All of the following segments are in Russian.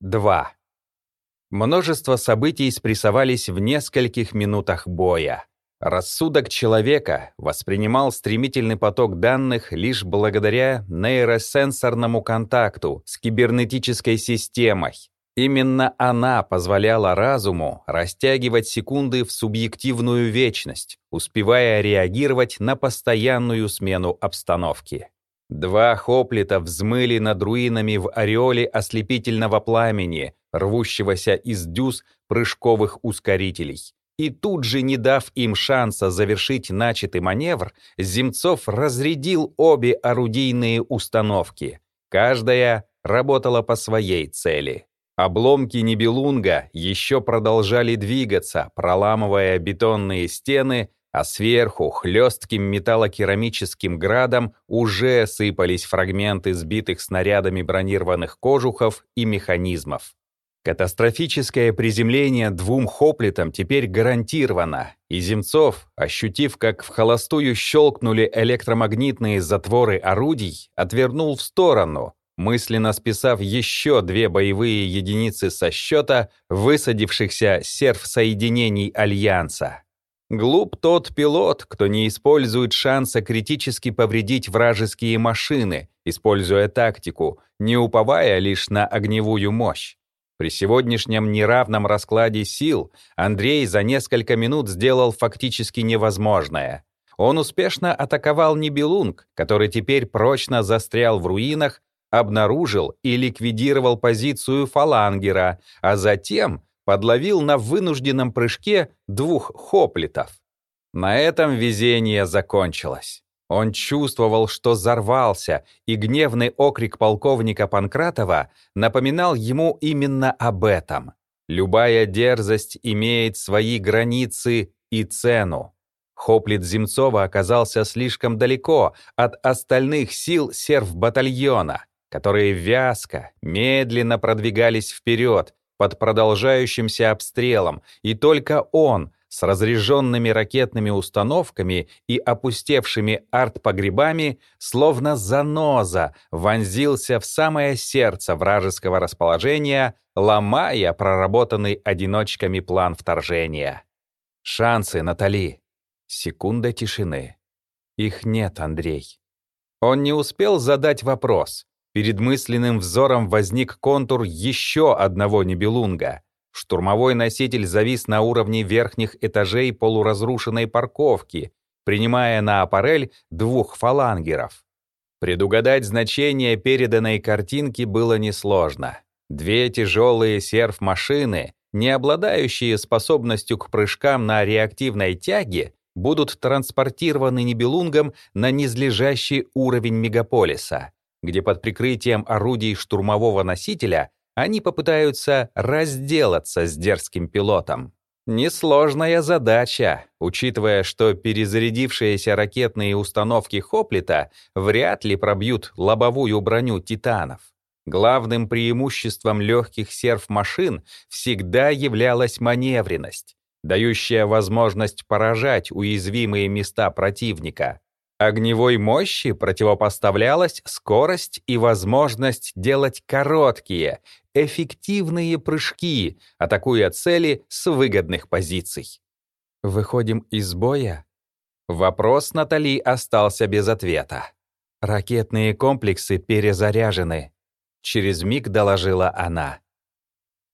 2. Множество событий спрессовались в нескольких минутах боя. Рассудок человека воспринимал стремительный поток данных лишь благодаря нейросенсорному контакту с кибернетической системой. Именно она позволяла разуму растягивать секунды в субъективную вечность, успевая реагировать на постоянную смену обстановки. Два хоплита взмыли над руинами в ореоле ослепительного пламени, рвущегося из дюз прыжковых ускорителей. И тут же, не дав им шанса завершить начатый маневр, Земцов разрядил обе орудийные установки. Каждая работала по своей цели. Обломки Нибелунга еще продолжали двигаться, проламывая бетонные стены а сверху хлестким металлокерамическим градом уже сыпались фрагменты сбитых снарядами бронированных кожухов и механизмов. Катастрофическое приземление двум хоплитам теперь гарантировано, и Земцов, ощутив, как в холостую щелкнули электромагнитные затворы орудий, отвернул в сторону, мысленно списав еще две боевые единицы со счета высадившихся серф-соединений Альянса. Глуп тот пилот, кто не использует шанса критически повредить вражеские машины, используя тактику, не уповая лишь на огневую мощь. При сегодняшнем неравном раскладе сил Андрей за несколько минут сделал фактически невозможное. Он успешно атаковал Нибелунг, который теперь прочно застрял в руинах, обнаружил и ликвидировал позицию фалангера, а затем подловил на вынужденном прыжке двух хоплитов. На этом везение закончилось. Он чувствовал, что взорвался, и гневный окрик полковника Панкратова напоминал ему именно об этом. Любая дерзость имеет свои границы и цену. Хоплит Земцова оказался слишком далеко от остальных сил серв-батальона, которые вязко, медленно продвигались вперед, под продолжающимся обстрелом, и только он с разряженными ракетными установками и опустевшими артпогребами, словно заноза, вонзился в самое сердце вражеского расположения, ломая проработанный одиночками план вторжения. Шансы, Натали. Секунда тишины. Их нет, Андрей. Он не успел задать вопрос. Перед мысленным взором возник контур еще одного небелунга. Штурмовой носитель завис на уровне верхних этажей полуразрушенной парковки, принимая на аппарель двух фалангеров. Предугадать значение переданной картинки было несложно. Две тяжелые серф-машины, не обладающие способностью к прыжкам на реактивной тяге, будут транспортированы Нибелунгом на низлежащий уровень мегаполиса где под прикрытием орудий штурмового носителя они попытаются разделаться с дерзким пилотом. Несложная задача, учитывая, что перезарядившиеся ракетные установки Хоплита вряд ли пробьют лобовую броню «Титанов». Главным преимуществом легких серф-машин всегда являлась маневренность, дающая возможность поражать уязвимые места противника. Огневой мощи противопоставлялась скорость и возможность делать короткие, эффективные прыжки, атакуя цели с выгодных позиций. «Выходим из боя?» Вопрос Натали остался без ответа. «Ракетные комплексы перезаряжены», — через миг доложила она.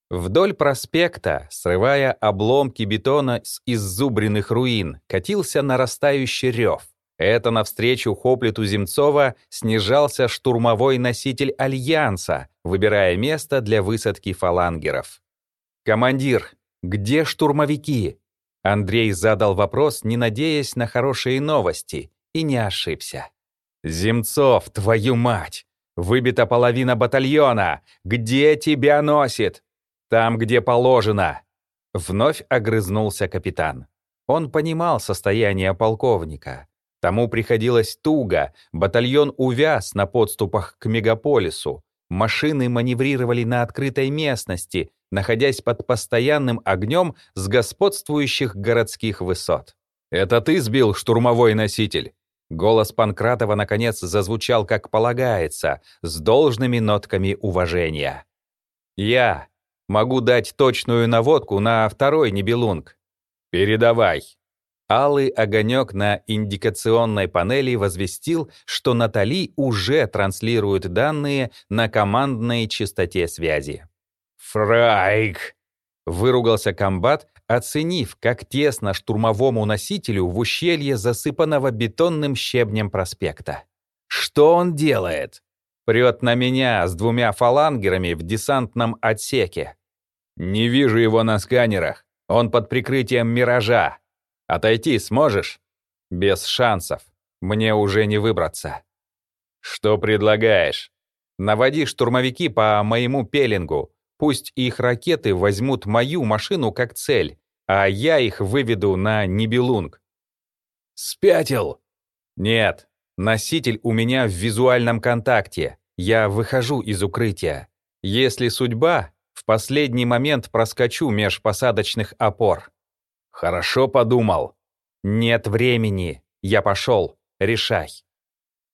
Вдоль проспекта, срывая обломки бетона с иззубренных руин, катился нарастающий рев. Это навстречу Хоплиту Земцова снижался штурмовой носитель Альянса, выбирая место для высадки фалангеров. «Командир, где штурмовики?» Андрей задал вопрос, не надеясь на хорошие новости, и не ошибся. «Земцов, твою мать! Выбита половина батальона! Где тебя носит?» «Там, где положено!» Вновь огрызнулся капитан. Он понимал состояние полковника. Тому приходилось туго, батальон увяз на подступах к мегаполису, машины маневрировали на открытой местности, находясь под постоянным огнем с господствующих городских высот. «Это ты сбил штурмовой носитель?» Голос Панкратова наконец зазвучал как полагается, с должными нотками уважения. «Я могу дать точную наводку на второй Нибелунг». «Передавай». Алый огонек на индикационной панели возвестил, что Натали уже транслирует данные на командной частоте связи. «Фрайк!» — выругался комбат, оценив, как тесно штурмовому носителю в ущелье засыпанного бетонным щебнем проспекта. «Что он делает?» «Прет на меня с двумя фалангерами в десантном отсеке». «Не вижу его на сканерах. Он под прикрытием «Миража». Отойти сможешь? Без шансов. Мне уже не выбраться. Что предлагаешь? Наводи штурмовики по моему пеленгу. Пусть их ракеты возьмут мою машину как цель, а я их выведу на Нибелунг. Спятил? Нет. Носитель у меня в визуальном контакте. Я выхожу из укрытия. Если судьба, в последний момент проскочу меж посадочных опор. Хорошо подумал. Нет времени. Я пошел. Решай.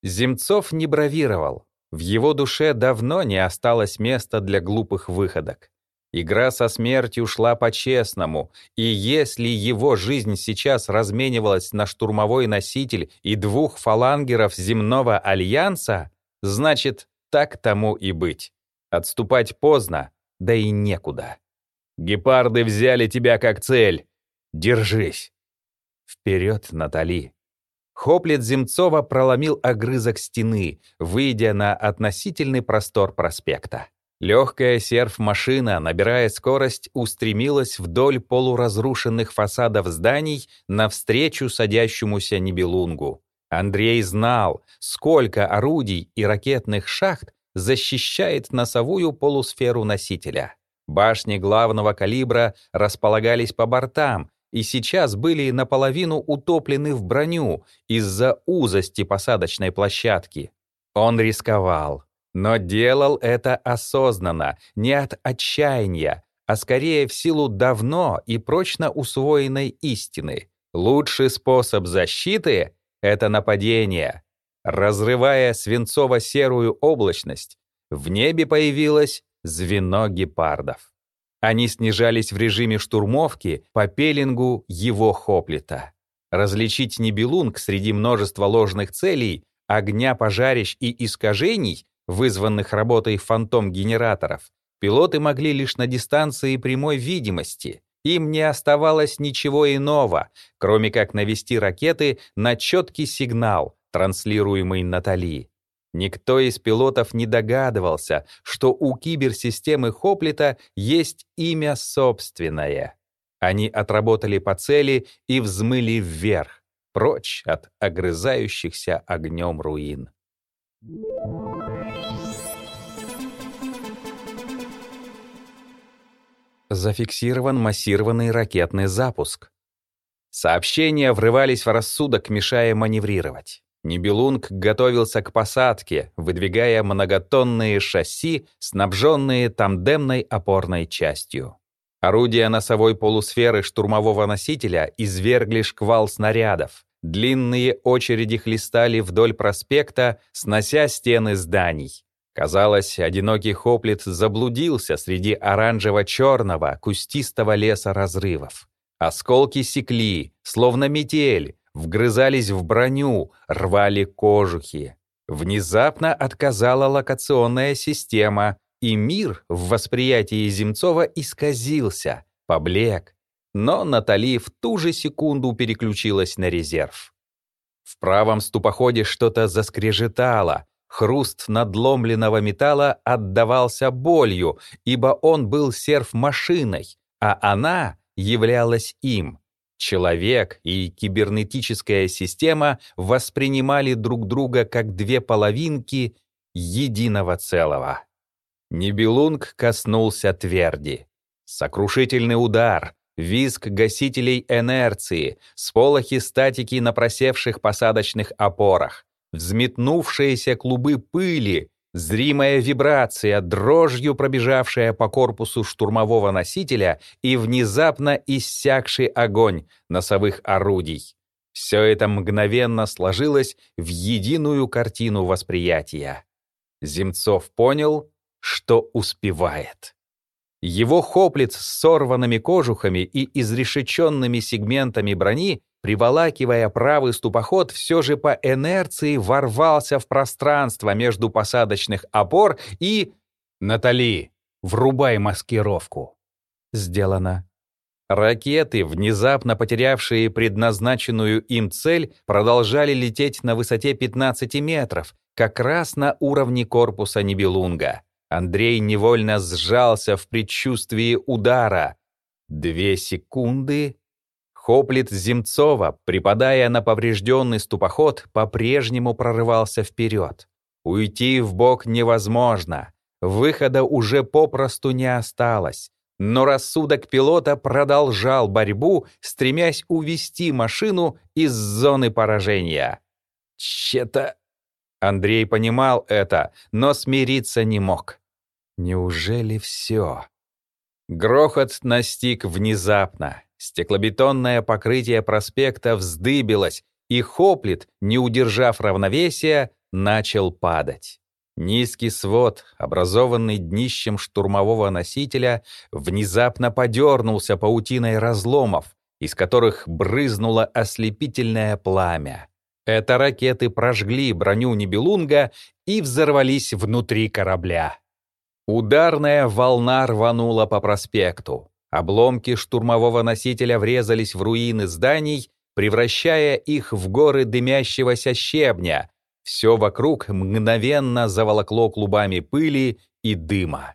Земцов не бравировал. В его душе давно не осталось места для глупых выходок. Игра со смертью шла по-честному, и если его жизнь сейчас разменивалась на штурмовой носитель и двух фалангеров земного альянса, значит, так тому и быть. Отступать поздно, да и некуда. «Гепарды взяли тебя как цель. Держись!» Вперед, Натали! Хоплет Земцова проломил огрызок стены, выйдя на относительный простор проспекта. Легкая серф-машина, набирая скорость, устремилась вдоль полуразрушенных фасадов зданий навстречу садящемуся Нибелунгу. Андрей знал, сколько орудий и ракетных шахт защищает носовую полусферу носителя. Башни главного калибра располагались по бортам, и сейчас были наполовину утоплены в броню из-за узости посадочной площадки. Он рисковал, но делал это осознанно, не от отчаяния, а скорее в силу давно и прочно усвоенной истины. Лучший способ защиты — это нападение. Разрывая свинцово-серую облачность, в небе появилось звено гепардов. Они снижались в режиме штурмовки по пеленгу его хоплита. Различить Нибелунг среди множества ложных целей, огня пожарищ и искажений, вызванных работой фантом-генераторов, пилоты могли лишь на дистанции прямой видимости. Им не оставалось ничего иного, кроме как навести ракеты на четкий сигнал, транслируемый Натали. Никто из пилотов не догадывался, что у киберсистемы Хоплита есть имя собственное. Они отработали по цели и взмыли вверх, прочь от огрызающихся огнем руин. Зафиксирован массированный ракетный запуск. Сообщения врывались в рассудок, мешая маневрировать. Нибелунг готовился к посадке, выдвигая многотонные шасси, снабженные тандемной опорной частью. Орудия носовой полусферы штурмового носителя извергли шквал снарядов. Длинные очереди хлестали вдоль проспекта, снося стены зданий. Казалось, одинокий хоплит заблудился среди оранжево-черного кустистого леса разрывов. Осколки секли, словно метель, вгрызались в броню, рвали кожухи. Внезапно отказала локационная система, и мир в восприятии Земцова исказился, поблек. Но Натали в ту же секунду переключилась на резерв. В правом ступоходе что-то заскрежетало, хруст надломленного металла отдавался болью, ибо он был серф-машиной, а она являлась им — Человек и кибернетическая система воспринимали друг друга как две половинки единого целого. Нибелунг коснулся тверди. Сокрушительный удар, визг гасителей инерции, сполохи статики на просевших посадочных опорах, взметнувшиеся клубы пыли, Зримая вибрация, дрожью пробежавшая по корпусу штурмового носителя и внезапно иссякший огонь носовых орудий. Все это мгновенно сложилось в единую картину восприятия. Земцов понял, что успевает. Его хоплит с сорванными кожухами и изрешеченными сегментами брони, приволакивая правый ступоход, все же по инерции ворвался в пространство между посадочных опор и... «Натали, врубай маскировку!» Сделано. Ракеты, внезапно потерявшие предназначенную им цель, продолжали лететь на высоте 15 метров, как раз на уровне корпуса Нибелунга. Андрей невольно сжался в предчувствии удара. Две секунды. Хоплит Земцова, припадая на поврежденный ступоход, по-прежнему прорывался вперед. Уйти в бок невозможно. Выхода уже попросту не осталось. Но рассудок пилота продолжал борьбу, стремясь увести машину из зоны поражения. Че-то... Андрей понимал это, но смириться не мог. Неужели все? Грохот настиг внезапно. Стеклобетонное покрытие проспекта вздыбилось, и Хоплит, не удержав равновесия, начал падать. Низкий свод, образованный днищем штурмового носителя, внезапно подернулся паутиной разломов, из которых брызнуло ослепительное пламя. Это ракеты прожгли броню Нибелунга и взорвались внутри корабля. Ударная волна рванула по проспекту. Обломки штурмового носителя врезались в руины зданий, превращая их в горы дымящегося щебня, все вокруг мгновенно заволокло клубами пыли и дыма.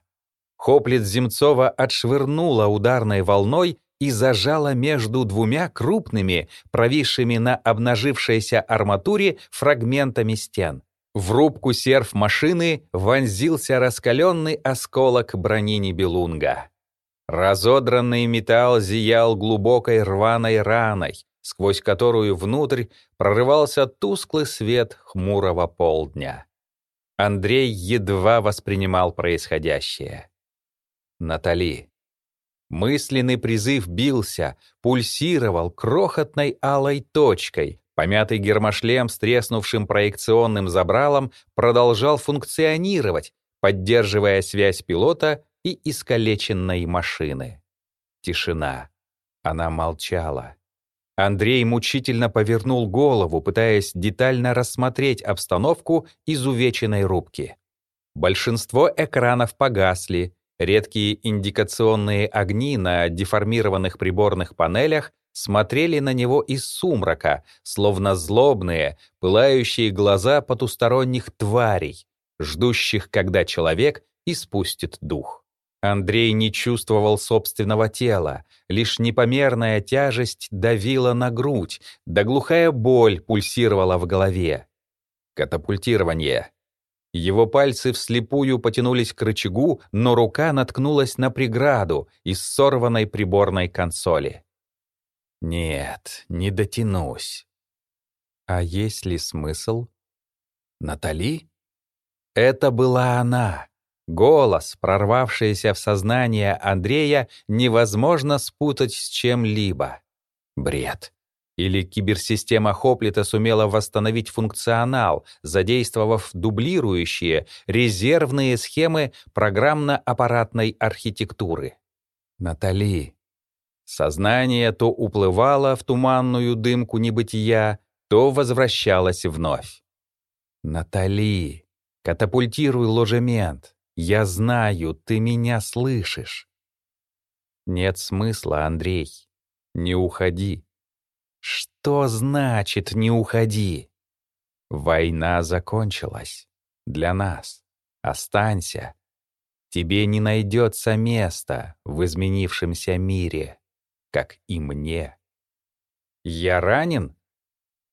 Хоплит Земцова отшвырнула ударной волной и зажала между двумя крупными, провисшими на обнажившейся арматуре фрагментами стен. В рубку серф машины вонзился раскаленный осколок брони Нибелунга. Разодранный металл зиял глубокой рваной раной, сквозь которую внутрь прорывался тусклый свет хмурого полдня. Андрей едва воспринимал происходящее. Натали. Мысленный призыв бился, пульсировал крохотной алой точкой. Помятый гермошлем с треснувшим проекционным забралом продолжал функционировать, поддерживая связь пилота и искалеченной машины. Тишина. Она молчала. Андрей мучительно повернул голову, пытаясь детально рассмотреть обстановку изувеченной рубки. Большинство экранов погасли, редкие индикационные огни на деформированных приборных панелях смотрели на него из сумрака, словно злобные, пылающие глаза потусторонних тварей, ждущих, когда человек испустит дух. Андрей не чувствовал собственного тела, лишь непомерная тяжесть давила на грудь, да глухая боль пульсировала в голове. Катапультирование. Его пальцы вслепую потянулись к рычагу, но рука наткнулась на преграду из сорванной приборной консоли. «Нет, не дотянусь». А есть ли смысл? Натали? Это была она. Голос, прорвавшийся в сознание Андрея, невозможно спутать с чем-либо. Бред. Или киберсистема Хоплита сумела восстановить функционал, задействовав дублирующие, резервные схемы программно-аппаратной архитектуры. Натали. Сознание то уплывало в туманную дымку небытия, то возвращалось вновь. Натали. Катапультируй ложемент. Я знаю, ты меня слышишь. Нет смысла, Андрей. Не уходи. Что значит «не уходи»? Война закончилась. Для нас. Останься. Тебе не найдется места в изменившемся мире, как и мне. Я ранен?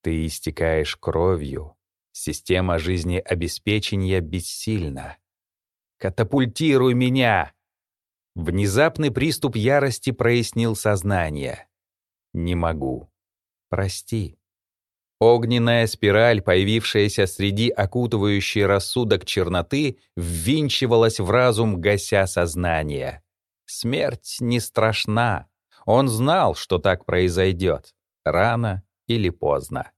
Ты истекаешь кровью. Система жизнеобеспечения бессильна. Катапультируй меня!» Внезапный приступ ярости прояснил сознание. «Не могу. Прости». Огненная спираль, появившаяся среди окутывающей рассудок черноты, ввинчивалась в разум, гася сознание. Смерть не страшна. Он знал, что так произойдет. Рано или поздно.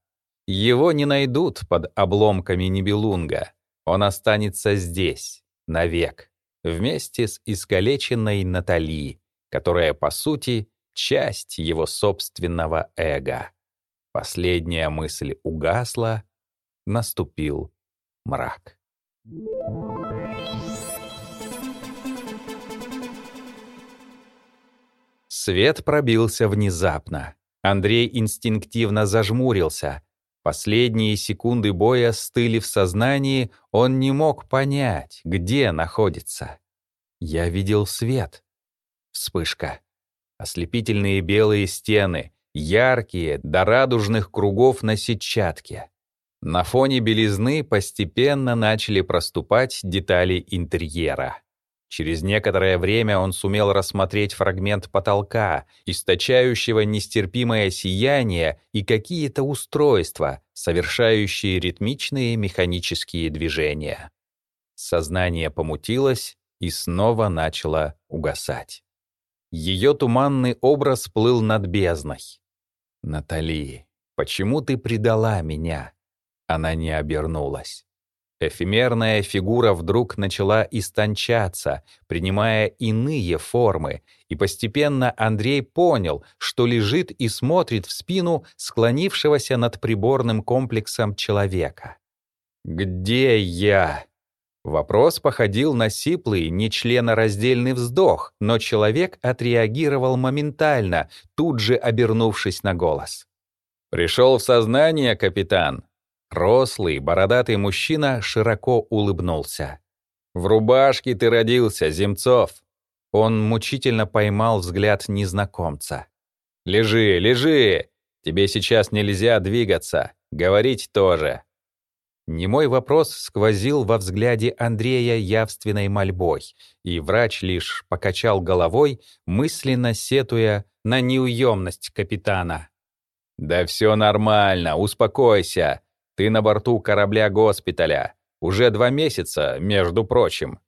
Его не найдут под обломками Нибелунга. Он останется здесь, навек, вместе с искалеченной Натали, которая, по сути, часть его собственного эго. Последняя мысль угасла, наступил мрак. Свет пробился внезапно. Андрей инстинктивно зажмурился. Последние секунды боя стыли в сознании, он не мог понять, где находится. Я видел свет. Вспышка. Ослепительные белые стены, яркие, до радужных кругов на сетчатке. На фоне белизны постепенно начали проступать детали интерьера. Через некоторое время он сумел рассмотреть фрагмент потолка, источающего нестерпимое сияние и какие-то устройства, совершающие ритмичные механические движения. Сознание помутилось и снова начало угасать. Ее туманный образ плыл над бездной. «Натали, почему ты предала меня?» Она не обернулась. Эфемерная фигура вдруг начала истончаться, принимая иные формы, и постепенно Андрей понял, что лежит и смотрит в спину склонившегося над приборным комплексом человека. «Где я?» Вопрос походил на сиплый, нечленораздельный вздох, но человек отреагировал моментально, тут же обернувшись на голос. «Пришел в сознание, капитан?» Рослый, бородатый мужчина широко улыбнулся. «В рубашке ты родился, Земцов!» Он мучительно поймал взгляд незнакомца. «Лежи, лежи! Тебе сейчас нельзя двигаться, говорить тоже!» Немой вопрос сквозил во взгляде Андрея явственной мольбой, и врач лишь покачал головой, мысленно сетуя на неуемность капитана. «Да все нормально, успокойся. Ты на борту корабля-госпиталя. Уже два месяца, между прочим».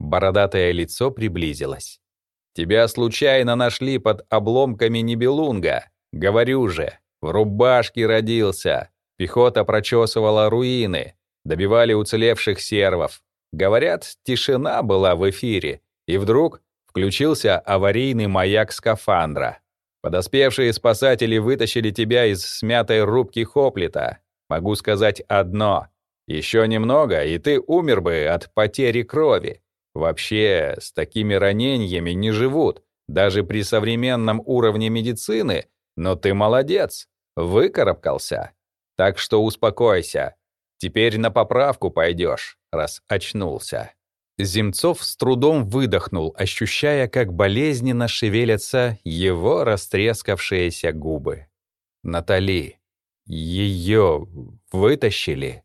Бородатое лицо приблизилось. «Тебя случайно нашли под обломками Нибелунга. Говорю же, в рубашке родился. Пехота прочесывала руины, добивали уцелевших сервов. Говорят, тишина была в эфире, и вдруг включился аварийный маяк скафандра. Подоспевшие спасатели вытащили тебя из смятой рубки Хоплита, Могу сказать одно. Еще немного, и ты умер бы от потери крови. Вообще, с такими ранениями не живут, даже при современном уровне медицины, но ты молодец, выкарабкался. Так что успокойся. Теперь на поправку пойдешь, раз очнулся». Земцов с трудом выдохнул, ощущая, как болезненно шевелятся его растрескавшиеся губы. «Натали, ее вытащили?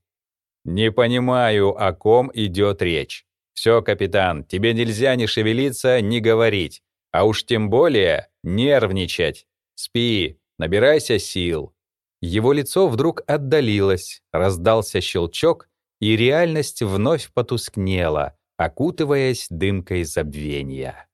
Не понимаю, о ком идет речь. Все, капитан, тебе нельзя ни шевелиться, ни говорить. А уж тем более нервничать. Спи, набирайся сил. Его лицо вдруг отдалилось, раздался щелчок, и реальность вновь потускнела, окутываясь дымкой забвения.